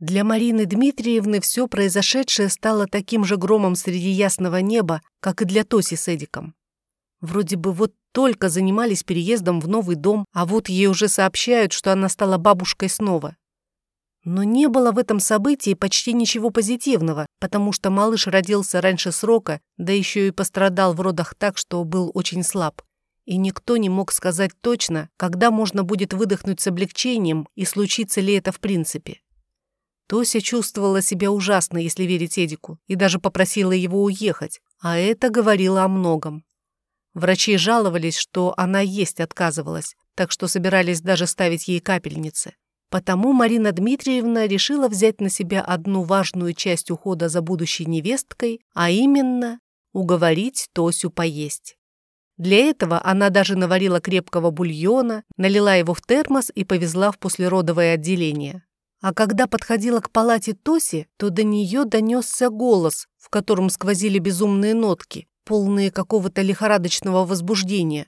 Для Марины Дмитриевны все произошедшее стало таким же громом среди ясного неба, как и для Тоси с Эдиком. Вроде бы вот только занимались переездом в новый дом, а вот ей уже сообщают, что она стала бабушкой снова. Но не было в этом событии почти ничего позитивного, потому что малыш родился раньше срока, да еще и пострадал в родах так, что был очень слаб. И никто не мог сказать точно, когда можно будет выдохнуть с облегчением и случится ли это в принципе. Тося чувствовала себя ужасно, если верить Эдику, и даже попросила его уехать, а это говорило о многом. Врачи жаловались, что она есть отказывалась, так что собирались даже ставить ей капельницы. Потому Марина Дмитриевна решила взять на себя одну важную часть ухода за будущей невесткой, а именно уговорить Тосю поесть. Для этого она даже наварила крепкого бульона, налила его в термос и повезла в послеродовое отделение. А когда подходила к палате Тоси, то до нее донесся голос, в котором сквозили безумные нотки, полные какого-то лихорадочного возбуждения.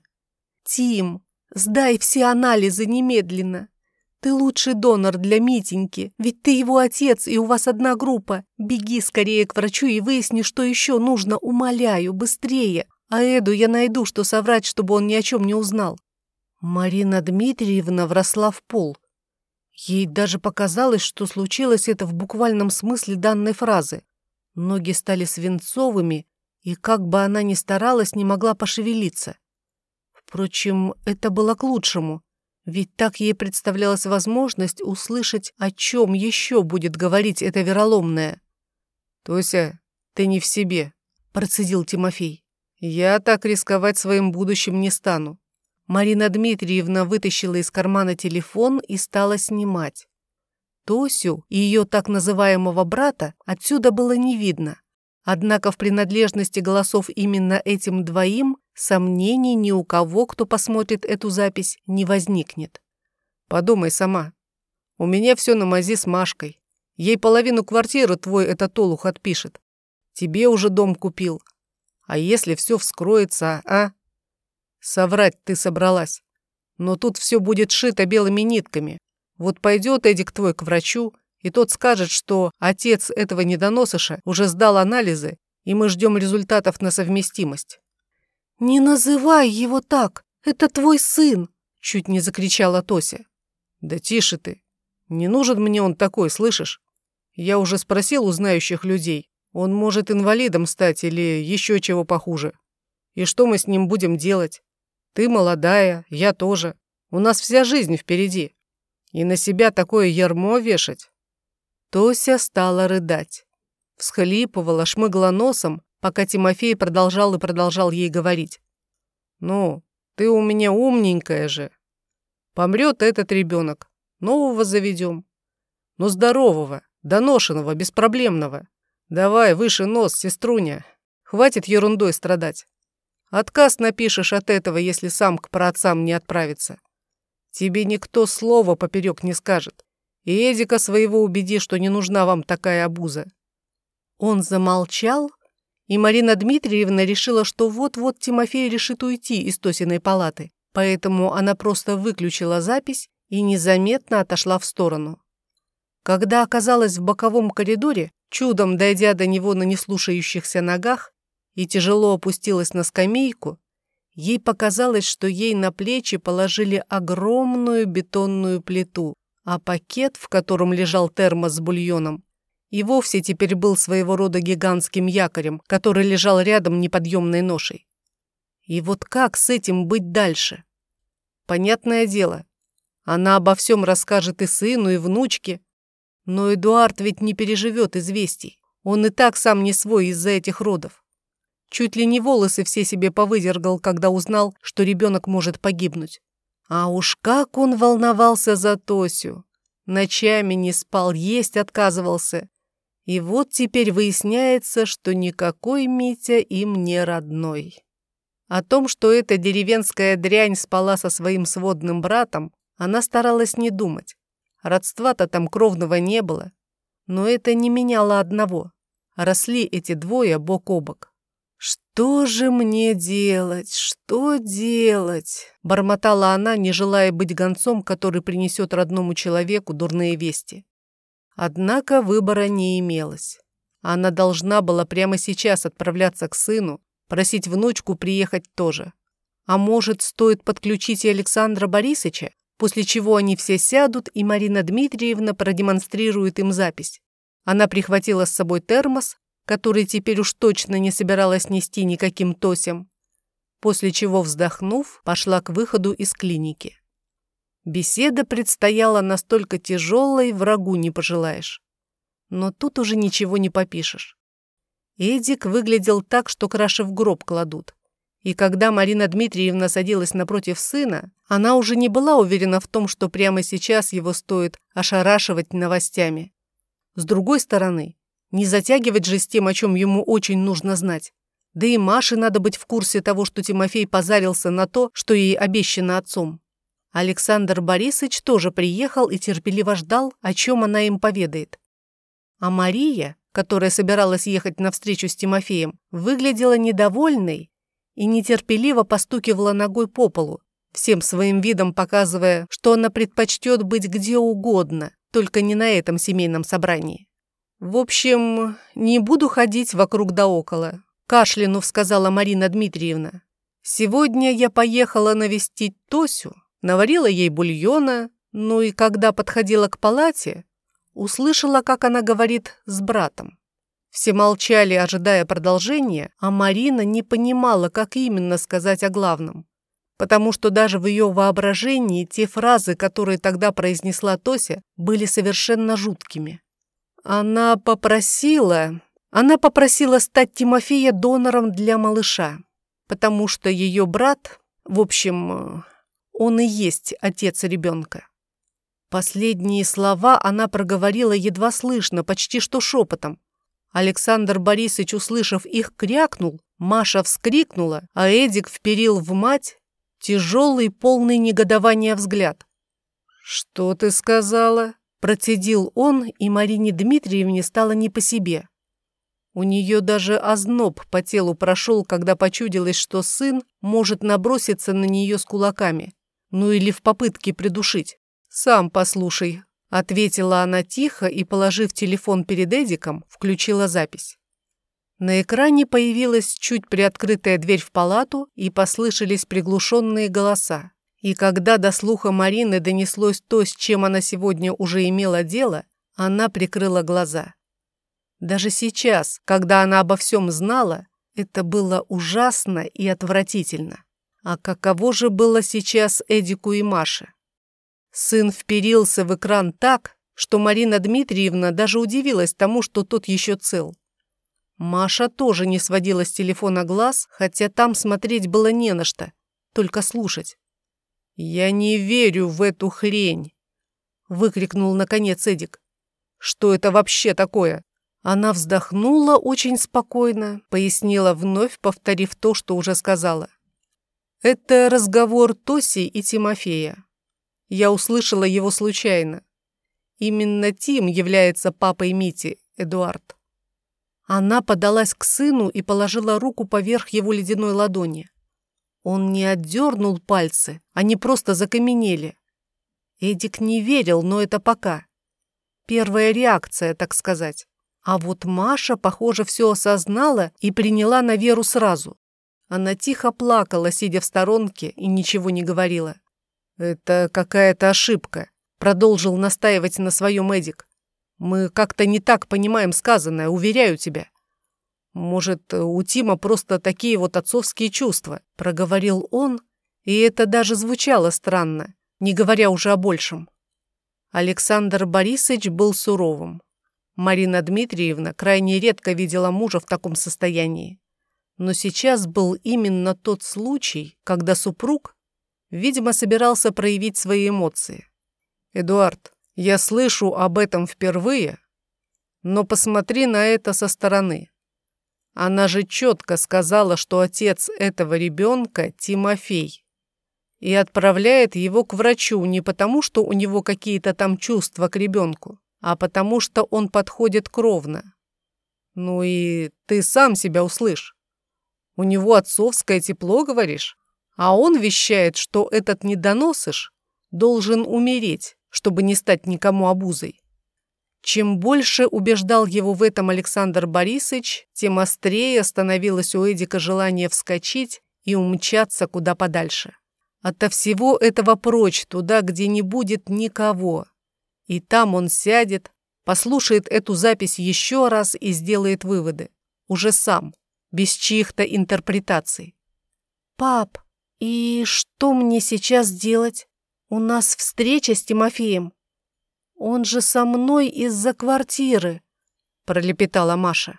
«Тим, сдай все анализы немедленно. Ты лучший донор для Митеньки, ведь ты его отец, и у вас одна группа. Беги скорее к врачу и выясни, что еще нужно, умоляю, быстрее. А Эду я найду, что соврать, чтобы он ни о чем не узнал». Марина Дмитриевна вросла в пол. Ей даже показалось, что случилось это в буквальном смысле данной фразы. Ноги стали свинцовыми, и как бы она ни старалась, не могла пошевелиться. Впрочем, это было к лучшему, ведь так ей представлялась возможность услышать, о чем еще будет говорить эта вероломная. «Тося, ты не в себе», — процедил Тимофей. «Я так рисковать своим будущим не стану. Марина Дмитриевна вытащила из кармана телефон и стала снимать. Тосю и ее так называемого брата отсюда было не видно. Однако в принадлежности голосов именно этим двоим сомнений ни у кого, кто посмотрит эту запись, не возникнет. Подумай сама. У меня все на мази с Машкой. Ей половину квартиры твой этот олух отпишет. Тебе уже дом купил. А если все вскроется, а? Соврать ты собралась. Но тут все будет шито белыми нитками. Вот пойдет Эдик твой к врачу, и тот скажет, что отец этого недоносыша уже сдал анализы, и мы ждем результатов на совместимость. «Не называй его так! Это твой сын!» Чуть не закричала Тося. «Да тише ты! Не нужен мне он такой, слышишь? Я уже спросил у знающих людей. Он может инвалидом стать или еще чего похуже. И что мы с ним будем делать? Ты молодая, я тоже. У нас вся жизнь впереди. И на себя такое ярмо вешать. Тося стала рыдать. Всхлипывала, шмыгла носом, пока Тимофей продолжал и продолжал ей говорить. «Ну, ты у меня умненькая же. Помрет этот ребенок, нового заведем. Но здорового, доношенного, беспроблемного. Давай, выше нос, сеструня. Хватит ерундой страдать. Отказ напишешь от этого, если сам к праотцам не отправится. Тебе никто слова поперек не скажет. И Эдика своего убеди, что не нужна вам такая обуза». Он замолчал, и Марина Дмитриевна решила, что вот-вот Тимофей решит уйти из Тосиной палаты, поэтому она просто выключила запись и незаметно отошла в сторону. Когда оказалась в боковом коридоре, чудом дойдя до него на неслушающихся ногах, и тяжело опустилась на скамейку, ей показалось, что ей на плечи положили огромную бетонную плиту, а пакет, в котором лежал термос с бульоном, и вовсе теперь был своего рода гигантским якорем, который лежал рядом неподъемной ношей. И вот как с этим быть дальше? Понятное дело, она обо всем расскажет и сыну, и внучке, но Эдуард ведь не переживет известий. Он и так сам не свой из-за этих родов. Чуть ли не волосы все себе повыдергал, когда узнал, что ребенок может погибнуть. А уж как он волновался за Тосю. Ночами не спал, есть отказывался. И вот теперь выясняется, что никакой Митя им не родной. О том, что эта деревенская дрянь спала со своим сводным братом, она старалась не думать. Родства-то там кровного не было. Но это не меняло одного. Росли эти двое бок о бок. «Что же мне делать? Что делать?» Бормотала она, не желая быть гонцом, который принесет родному человеку дурные вести. Однако выбора не имелось. Она должна была прямо сейчас отправляться к сыну, просить внучку приехать тоже. А может, стоит подключить и Александра Борисовича, после чего они все сядут, и Марина Дмитриевна продемонстрирует им запись. Она прихватила с собой термос, который теперь уж точно не собиралась нести никаким тосем, после чего, вздохнув, пошла к выходу из клиники. Беседа предстояла настолько тяжелой, врагу не пожелаешь. Но тут уже ничего не попишешь. Эдик выглядел так, что краши в гроб кладут. И когда Марина Дмитриевна садилась напротив сына, она уже не была уверена в том, что прямо сейчас его стоит ошарашивать новостями. С другой стороны, не затягивать же с тем, о чем ему очень нужно знать. Да и Маше надо быть в курсе того, что Тимофей позарился на то, что ей обещано отцом. Александр Борисович тоже приехал и терпеливо ждал, о чем она им поведает. А Мария, которая собиралась ехать навстречу с Тимофеем, выглядела недовольной и нетерпеливо постукивала ногой по полу, всем своим видом показывая, что она предпочтет быть где угодно, только не на этом семейном собрании. «В общем, не буду ходить вокруг да около», – кашлянув сказала Марина Дмитриевна. «Сегодня я поехала навестить Тосю, наварила ей бульона, ну и когда подходила к палате, услышала, как она говорит с братом. Все молчали, ожидая продолжения, а Марина не понимала, как именно сказать о главном. Потому что даже в ее воображении те фразы, которые тогда произнесла Тося, были совершенно жуткими. Она попросила... Она попросила стать Тимофея донором для малыша, потому что ее брат, в общем, он и есть отец ребенка. Последние слова она проговорила едва слышно, почти что шепотом. Александр Борисович, услышав их, крякнул, Маша вскрикнула, а Эдик вперил в мать тяжелый, полный негодования взгляд. «Что ты сказала?» Процедил он, и Марине Дмитриевне стало не по себе. У нее даже озноб по телу прошел, когда почудилось, что сын может наброситься на нее с кулаками. Ну или в попытке придушить. «Сам послушай», — ответила она тихо и, положив телефон перед Эдиком, включила запись. На экране появилась чуть приоткрытая дверь в палату и послышались приглушенные голоса. И когда до слуха Марины донеслось то, с чем она сегодня уже имела дело, она прикрыла глаза. Даже сейчас, когда она обо всем знала, это было ужасно и отвратительно. А каково же было сейчас Эдику и Маше? Сын вперился в экран так, что Марина Дмитриевна даже удивилась тому, что тот еще цел. Маша тоже не сводила с телефона глаз, хотя там смотреть было не на что, только слушать. «Я не верю в эту хрень!» — выкрикнул наконец Эдик. «Что это вообще такое?» Она вздохнула очень спокойно, пояснила вновь, повторив то, что уже сказала. «Это разговор Тоси и Тимофея. Я услышала его случайно. Именно Тим является папой Мити, Эдуард». Она подалась к сыну и положила руку поверх его ледяной ладони. Он не отдернул пальцы, они просто закаменели. Эдик не верил, но это пока. Первая реакция, так сказать. А вот Маша, похоже, все осознала и приняла на веру сразу. Она тихо плакала, сидя в сторонке, и ничего не говорила. «Это какая-то ошибка», — продолжил настаивать на своем Эдик. «Мы как-то не так понимаем сказанное, уверяю тебя. «Может, у Тима просто такие вот отцовские чувства», — проговорил он, и это даже звучало странно, не говоря уже о большем. Александр Борисович был суровым. Марина Дмитриевна крайне редко видела мужа в таком состоянии. Но сейчас был именно тот случай, когда супруг, видимо, собирался проявить свои эмоции. «Эдуард, я слышу об этом впервые, но посмотри на это со стороны. Она же четко сказала, что отец этого ребенка Тимофей. И отправляет его к врачу не потому, что у него какие-то там чувства к ребенку, а потому что он подходит кровно. Ну и ты сам себя услышь. У него отцовское тепло, говоришь? А он вещает, что этот недоносыш должен умереть, чтобы не стать никому обузой. Чем больше убеждал его в этом Александр Борисович, тем острее становилось у Эдика желание вскочить и умчаться куда подальше. Ото всего этого прочь, туда, где не будет никого. И там он сядет, послушает эту запись еще раз и сделает выводы. Уже сам, без чьих-то интерпретаций. «Пап, и что мне сейчас делать? У нас встреча с Тимофеем. Он же со мной из-за квартиры», — пролепетала Маша.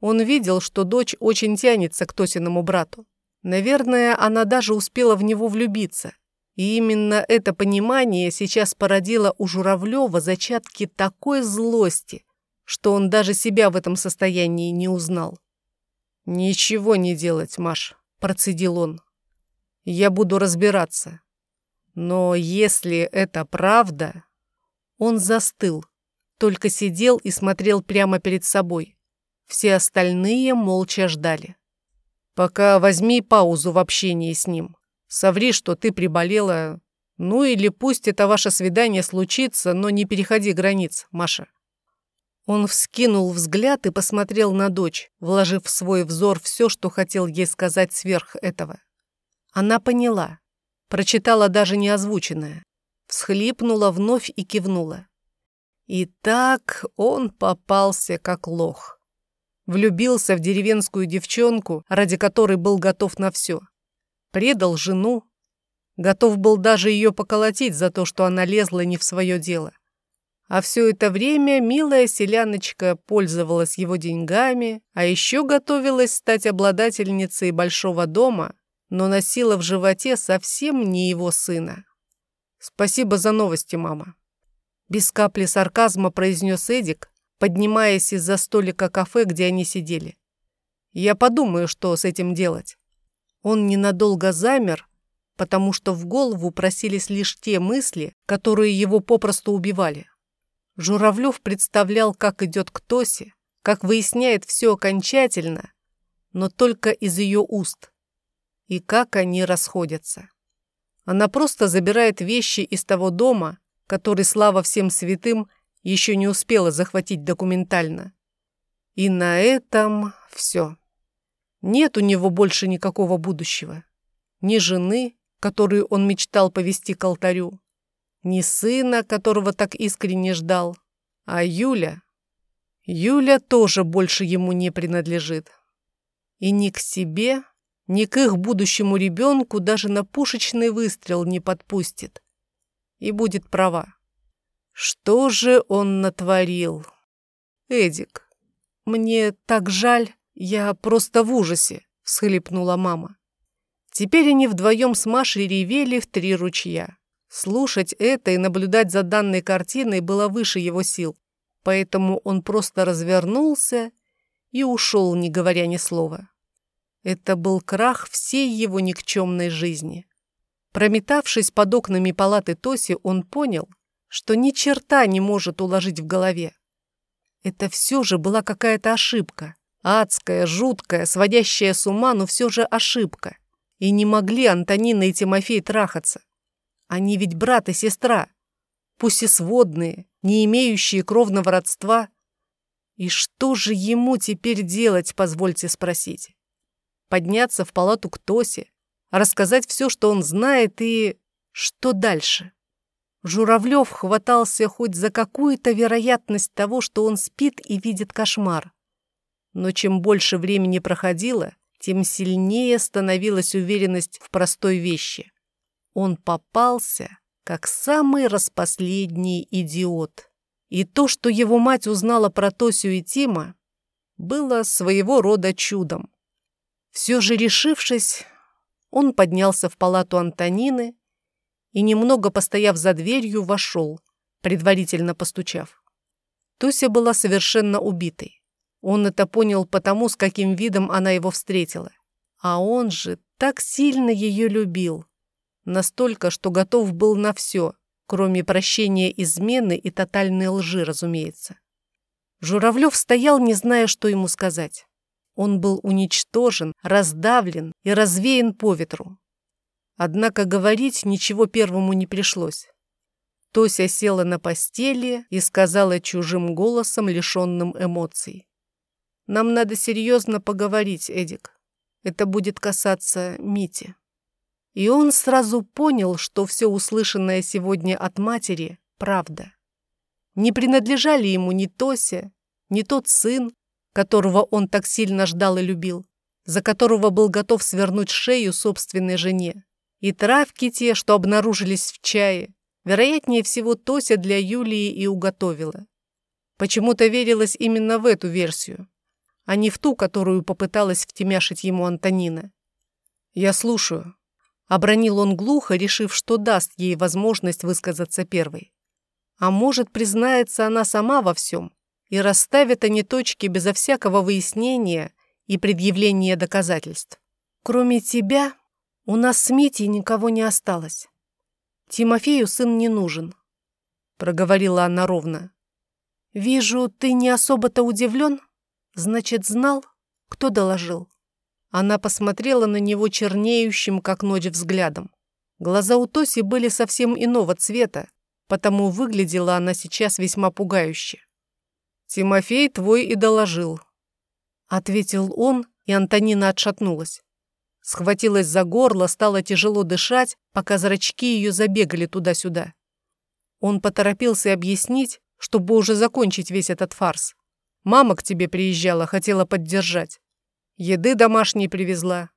Он видел, что дочь очень тянется к Тосиному брату. Наверное, она даже успела в него влюбиться. И именно это понимание сейчас породило у Журавлева зачатки такой злости, что он даже себя в этом состоянии не узнал. «Ничего не делать, Маш», — процедил он. «Я буду разбираться. Но если это правда...» Он застыл, только сидел и смотрел прямо перед собой. Все остальные молча ждали. Пока возьми паузу в общении с ним. Соври, что ты приболела. Ну или пусть это ваше свидание случится, но не переходи границ, Маша. Он вскинул взгляд и посмотрел на дочь, вложив в свой взор все, что хотел ей сказать сверх этого. Она поняла, прочитала даже неозвученное, всхлипнула вновь и кивнула. И так он попался как лох. Влюбился в деревенскую девчонку, ради которой был готов на все. Предал жену. Готов был даже ее поколотить за то, что она лезла не в свое дело. А все это время милая селяночка пользовалась его деньгами, а еще готовилась стать обладательницей большого дома, но носила в животе совсем не его сына. «Спасибо за новости, мама», — без капли сарказма произнес Эдик, поднимаясь из-за столика кафе, где они сидели. «Я подумаю, что с этим делать». Он ненадолго замер, потому что в голову просились лишь те мысли, которые его попросту убивали. Журавлев представлял, как идет к Тосе, как выясняет все окончательно, но только из ее уст, и как они расходятся. Она просто забирает вещи из того дома, который, слава всем святым, еще не успела захватить документально. И на этом все. Нет у него больше никакого будущего. Ни жены, которую он мечтал повести к алтарю, ни сына, которого так искренне ждал, а Юля... Юля тоже больше ему не принадлежит. И ни к себе, ни к их будущему ребенку даже на пушечный выстрел не подпустит. И будет права. Что же он натворил? Эдик, мне так жаль, я просто в ужасе, всхлипнула мама. Теперь они вдвоем с Машей ревели в три ручья. Слушать это и наблюдать за данной картиной было выше его сил, поэтому он просто развернулся и ушел, не говоря ни слова. Это был крах всей его никчемной жизни. Прометавшись под окнами палаты Тоси, он понял, что ни черта не может уложить в голове. Это все же была какая-то ошибка. Адская, жуткая, сводящая с ума, но все же ошибка. И не могли Антонина и Тимофей трахаться. Они ведь брат и сестра, пусть и сводные, не имеющие кровного родства. И что же ему теперь делать, позвольте спросить? Подняться в палату к Тосе, рассказать все, что он знает, и... Что дальше? Журавлев хватался хоть за какую-то вероятность того, что он спит и видит кошмар. Но чем больше времени проходило, тем сильнее становилась уверенность в простой вещи. Он попался, как самый распоследний идиот. И то, что его мать узнала про Тосю и Тима, было своего рода чудом. Все же решившись, он поднялся в палату Антонины и, немного постояв за дверью, вошел, предварительно постучав. Туся была совершенно убитой. Он это понял потому, с каким видом она его встретила. А он же так сильно ее любил. Настолько, что готов был на все, кроме прощения измены и тотальной лжи, разумеется. Журавлев стоял, не зная, что ему сказать. Он был уничтожен, раздавлен и развеян по ветру. Однако говорить ничего первому не пришлось. Тося села на постели и сказала чужим голосом, лишенным эмоций. «Нам надо серьезно поговорить, Эдик. Это будет касаться Мити». И он сразу понял, что все услышанное сегодня от матери – правда. Не принадлежали ему ни Тося, ни тот сын, которого он так сильно ждал и любил, за которого был готов свернуть шею собственной жене. И травки те, что обнаружились в чае, вероятнее всего Тося для Юлии и уготовила. Почему-то верилось именно в эту версию, а не в ту, которую попыталась втемяшить ему Антонина. «Я слушаю», — обронил он глухо, решив, что даст ей возможность высказаться первой. А может, признается она сама во всем и расставит они точки безо всякого выяснения и предъявления доказательств. Кроме тебя, у нас с Митей никого не осталось. Тимофею сын не нужен, проговорила она ровно. Вижу, ты не особо-то удивлен. Значит, знал, кто доложил. Она посмотрела на него чернеющим, как ночь, взглядом. Глаза у Тоси были совсем иного цвета, потому выглядела она сейчас весьма пугающе. «Тимофей твой и доложил», — ответил он, и Антонина отшатнулась. Схватилась за горло, стало тяжело дышать, пока зрачки ее забегали туда-сюда. Он поторопился объяснить, чтобы уже закончить весь этот фарс. Мама к тебе приезжала, хотела поддержать. Еды домашней привезла.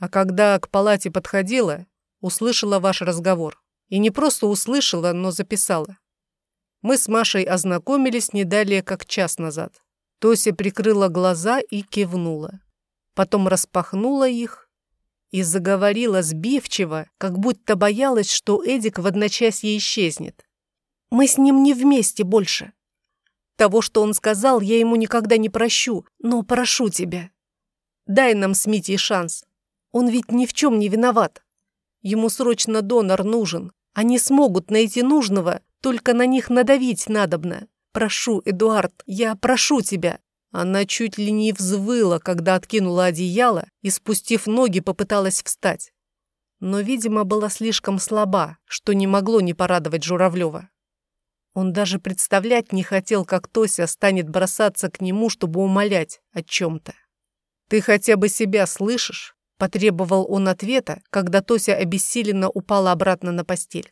А когда к палате подходила, услышала ваш разговор. И не просто услышала, но записала. Мы с Машей ознакомились не далее, как час назад. Тося прикрыла глаза и кивнула. Потом распахнула их и заговорила сбивчиво, как будто боялась, что Эдик в одночасье исчезнет. «Мы с ним не вместе больше. Того, что он сказал, я ему никогда не прощу, но прошу тебя. Дай нам с Митей шанс. Он ведь ни в чем не виноват. Ему срочно донор нужен. Они смогут найти нужного, только на них надавить надобно. Прошу, Эдуард, я прошу тебя. Она чуть ли не взвыла, когда откинула одеяло и, спустив ноги, попыталась встать. Но, видимо, была слишком слаба, что не могло не порадовать Журавлева. Он даже представлять не хотел, как Тося станет бросаться к нему, чтобы умолять о чем-то. «Ты хотя бы себя слышишь?» – потребовал он ответа, когда Тося обессиленно упала обратно на постель.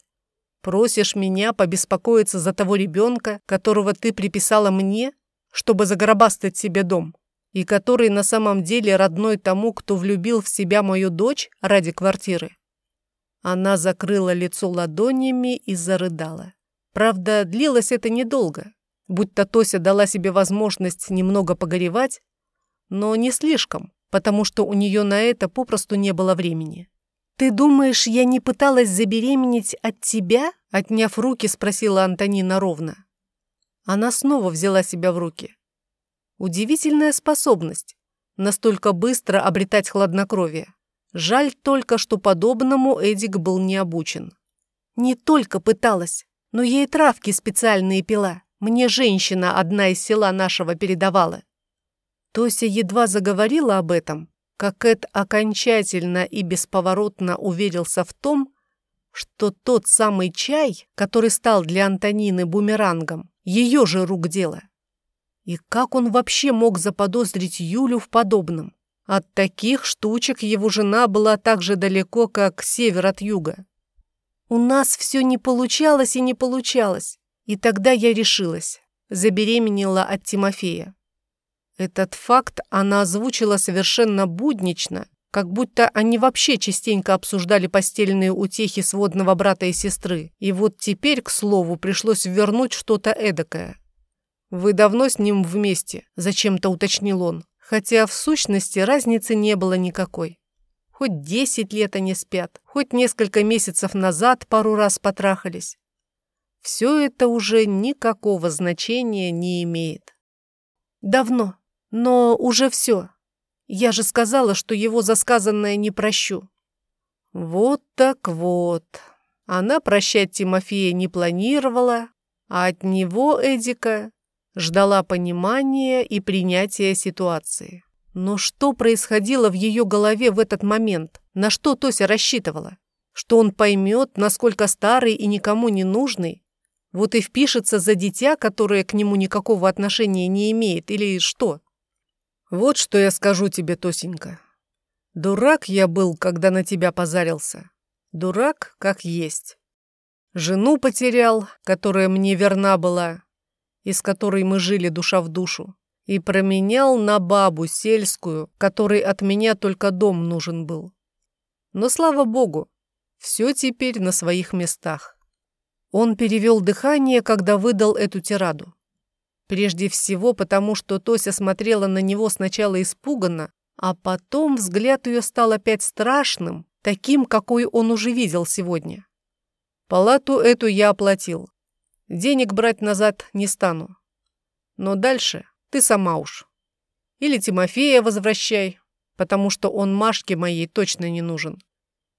«Просишь меня побеспокоиться за того ребенка, которого ты приписала мне, чтобы загробастать себе дом, и который на самом деле родной тому, кто влюбил в себя мою дочь ради квартиры. Она закрыла лицо ладонями и зарыдала. Правда, длилось это недолго, будто Тося дала себе возможность немного погоревать, но не слишком, потому что у нее на это попросту не было времени. «Ты думаешь, я не пыталась забеременеть от тебя?» Отняв руки, спросила Антонина ровно. Она снова взяла себя в руки. Удивительная способность настолько быстро обретать хладнокровие. Жаль только, что подобному Эдик был не обучен. Не только пыталась, но и травки специальные пила. Мне женщина одна из села нашего передавала. Тося едва заговорила об этом, как Эд окончательно и бесповоротно уверился в том, что тот самый чай, который стал для Антонины бумерангом, ее же рук дело. И как он вообще мог заподозрить Юлю в подобном? От таких штучек его жена была так же далеко, как север от юга. У нас все не получалось и не получалось. И тогда я решилась. Забеременела от Тимофея. Этот факт она озвучила совершенно буднично, как будто они вообще частенько обсуждали постельные утехи сводного брата и сестры. И вот теперь, к слову, пришлось вернуть что-то эдакое. «Вы давно с ним вместе?» – зачем-то уточнил он. Хотя в сущности разницы не было никакой. Хоть десять лет они спят, хоть несколько месяцев назад пару раз потрахались. Все это уже никакого значения не имеет. Давно, но уже все. Я же сказала, что его за сказанное не прощу. Вот так вот. Она прощать Тимофея не планировала, а от него, Эдика, ждала понимания и принятия ситуации. Но что происходило в ее голове в этот момент? На что Тося рассчитывала? Что он поймет, насколько старый и никому не нужный? Вот и впишется за дитя, которое к нему никакого отношения не имеет, или что? Вот что я скажу тебе, Тосенька. Дурак я был, когда на тебя позарился. Дурак, как есть. Жену потерял, которая мне верна была, и с которой мы жили душа в душу и променял на бабу сельскую, которой от меня только дом нужен был. Но, слава богу, все теперь на своих местах. Он перевел дыхание, когда выдал эту тираду. Прежде всего потому, что Тося смотрела на него сначала испуганно, а потом взгляд ее стал опять страшным, таким, какой он уже видел сегодня. Палату эту я оплатил. Денег брать назад не стану. Но дальше ты сама уж. Или Тимофея возвращай, потому что он Машке моей точно не нужен.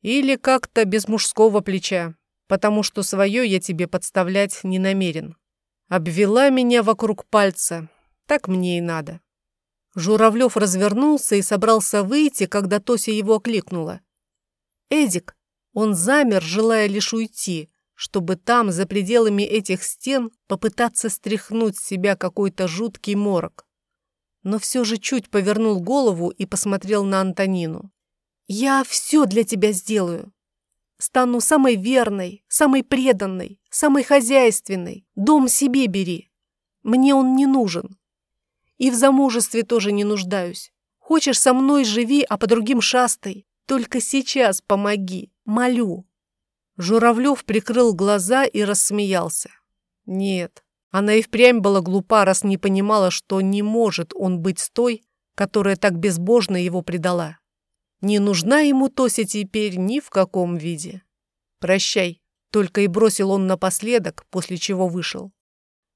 Или как-то без мужского плеча, потому что свое я тебе подставлять не намерен. Обвела меня вокруг пальца, так мне и надо. Журавлев развернулся и собрался выйти, когда Тося его окликнула. «Эдик!» Он замер, желая лишь уйти, чтобы там, за пределами этих стен, попытаться стряхнуть с себя какой-то жуткий морок. Но все же чуть повернул голову и посмотрел на Антонину. «Я все для тебя сделаю. Стану самой верной, самой преданной, самой хозяйственной. Дом себе бери. Мне он не нужен. И в замужестве тоже не нуждаюсь. Хочешь, со мной живи, а по другим шастай. Только сейчас помоги, молю». Журавлев прикрыл глаза и рассмеялся. Нет, она и впрямь была глупа, раз не понимала, что не может он быть с той, которая так безбожно его предала. Не нужна ему Тося теперь ни в каком виде. «Прощай», — только и бросил он напоследок, после чего вышел.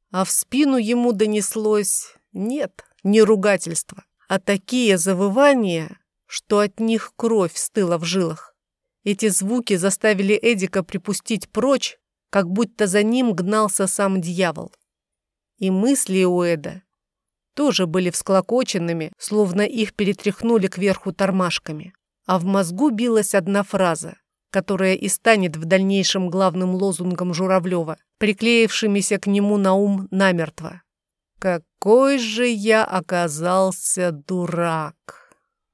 А в спину ему донеслось нет, не ругательство, а такие завывания, что от них кровь стыла в жилах. Эти звуки заставили Эдика припустить прочь, как будто за ним гнался сам дьявол. И мысли у Эда тоже были всклокоченными, словно их перетряхнули кверху тормашками. А в мозгу билась одна фраза, которая и станет в дальнейшем главным лозунгом Журавлева, приклеившимися к нему на ум намертво. «Какой же я оказался дурак!»